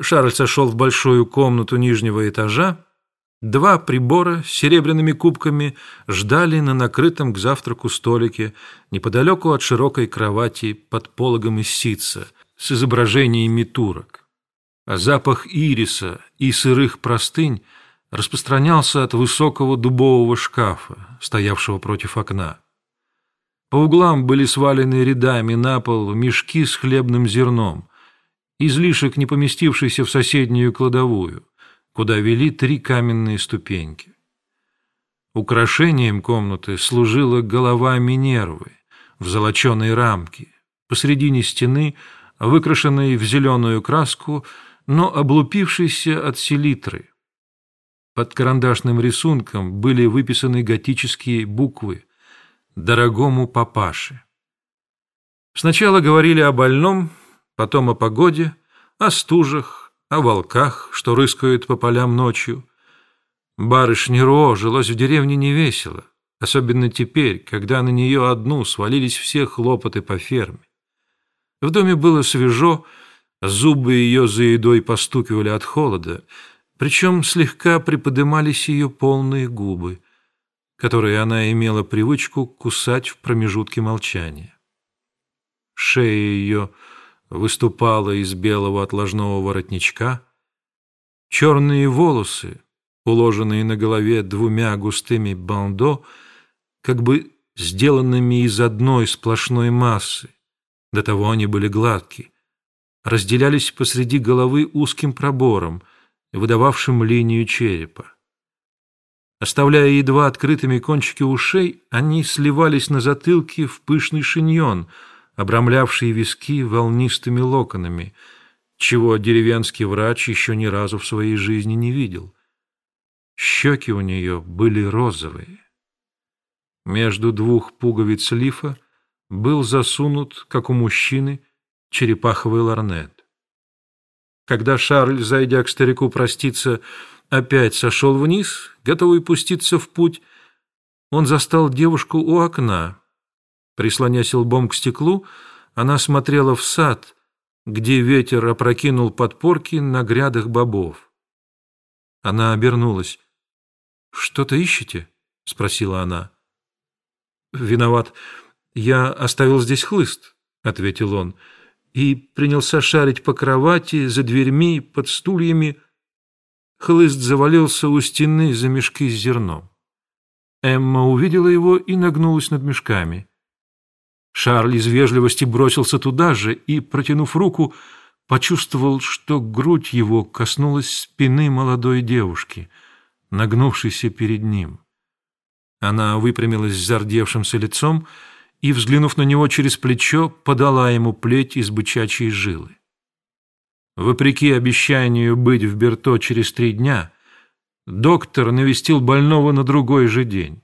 Шарль сошел в большую комнату нижнего этажа. Два прибора с серебряными кубками ждали на накрытом к завтраку столике неподалеку от широкой кровати под пологом из ситца с изображениями турок. А запах ириса и сырых простынь распространялся от высокого дубового шкафа, стоявшего против окна. По углам были свалены рядами на пол мешки с хлебным зерном, излишек, не поместившийся в соседнюю кладовую, куда вели три каменные ступеньки. Украшением комнаты служила голова Минервы в золоченой рамке, посредине стены, выкрашенной в зеленую краску, но облупившейся от селитры. Под карандашным рисунком были выписаны готические буквы «Дорогому папаше». Сначала говорили о больном, потом о погоде, о стужах, о волках, что рыскают по полям ночью. Барышне Ро жилось в деревне невесело, особенно теперь, когда на нее одну свалились все хлопоты по ферме. В доме было свежо, зубы ее за едой постукивали от холода, причем слегка приподымались ее полные губы, которые она имела привычку кусать в промежутке молчания. Шея ее выступала из белого отложного воротничка. Черные волосы, уложенные на голове двумя густыми бандо, как бы сделанными из одной сплошной массы, до того они были гладкие, разделялись посреди головы узким пробором, выдававшим линию черепа. Оставляя едва открытыми кончики ушей, они сливались на затылке в пышный шиньон — обрамлявшие виски волнистыми локонами, чего деревенский врач еще ни разу в своей жизни не видел. Щеки у нее были розовые. Между двух пуговиц лифа был засунут, как у мужчины, черепаховый ларнет. Когда Шарль, зайдя к старику проститься, опять сошел вниз, готовый пуститься в путь, он застал девушку у окна, Прислонясь лбом к стеклу, она смотрела в сад, где ветер опрокинул подпорки на грядах бобов. Она обернулась. «Что-то ищете?» — спросила она. «Виноват. Я оставил здесь хлыст», — ответил он, и принялся шарить по кровати, за дверьми, под стульями. Хлыст завалился у стены за мешки с зерном. Эмма увидела его и нагнулась над мешками. Шарль из вежливости бросился туда же и, протянув руку, почувствовал, что грудь его коснулась спины молодой девушки, нагнувшейся перед ним. Она выпрямилась с зардевшимся лицом и, взглянув на него через плечо, подала ему плеть из бычачьей жилы. Вопреки обещанию быть в Берто через три дня, доктор навестил больного на другой же день.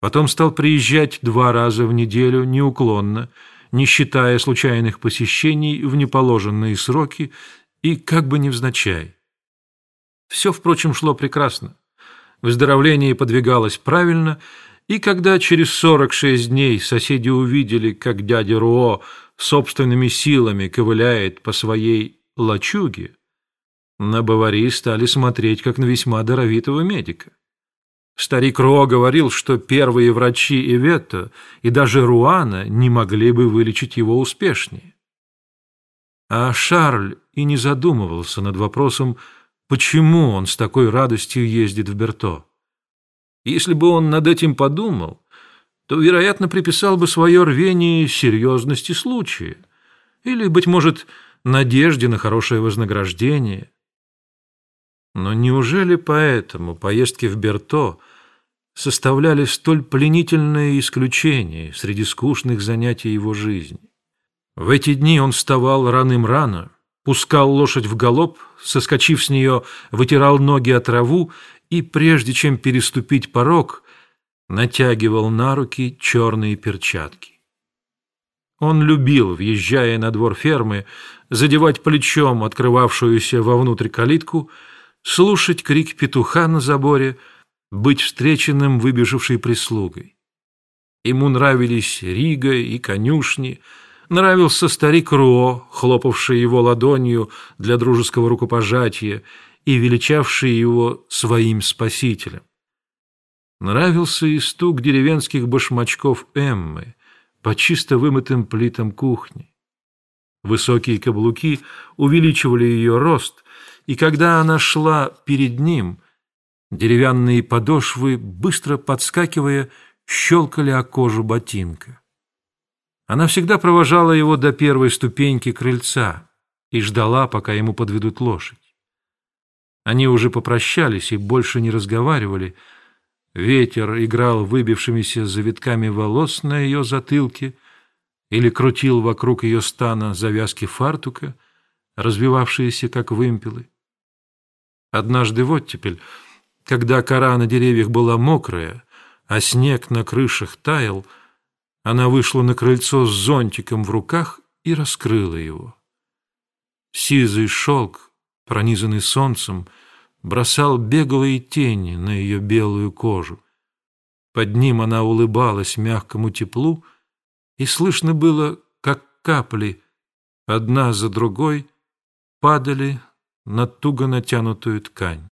Потом стал приезжать два раза в неделю неуклонно, не считая случайных посещений в неположенные сроки и как бы невзначай. Все, впрочем, шло прекрасно. Выздоровление подвигалось правильно, и когда через 46 дней соседи увидели, как дядя Руо собственными силами ковыляет по своей лачуге, на Бавари стали смотреть, как на весьма даровитого медика. Старик Ро говорил, что первые врачи Иветто и даже Руана не могли бы вылечить его успешнее. А Шарль и не задумывался над вопросом, почему он с такой радостью ездит в Берто. Если бы он над этим подумал, то, вероятно, приписал бы свое рвение серьезности случая или, быть может, надежде на хорошее вознаграждение. Но неужели поэтому поездки в Берто – составляли столь пленительное исключение среди скучных занятий его жизни. В эти дни он вставал раным-рано, пускал лошадь в галоп, соскочив с нее, вытирал ноги от траву и, прежде чем переступить порог, натягивал на руки черные перчатки. Он любил, въезжая на двор фермы, задевать плечом открывавшуюся вовнутрь калитку, слушать крик петуха на заборе — быть встреченным выбежавшей прислугой. Ему нравились Рига и конюшни, Нравился старик Ро, хлопавший его ладонью для дружеского рукопожатия и величавший его своим спасителем. Нравился и стук деревенских башмачков Эммы по чисто вымытым плитам кухни. Высокие каблуки увеличивали ее рост, и когда она шла перед ним, деревянные подошвы, быстро подскакивая, щелкали о кожу ботинка. Она всегда провожала его до первой ступеньки крыльца и ждала, пока ему подведут лошадь. Они уже попрощались и больше не разговаривали, Ветер играл выбившимися завитками волос на ее затылке или крутил вокруг ее стана завязки фартука, развивавшиеся как вымпелы. Однажды в оттепель, когда кора на деревьях была мокрая, а снег на крышах таял, она вышла на крыльцо с зонтиком в руках и раскрыла его. Сизый шелк, пронизанный солнцем, бросал беглые тени на ее белую кожу. Под ним она улыбалась мягкому теплу, и слышно было, как капли, одна за другой, падали на туго натянутую ткань.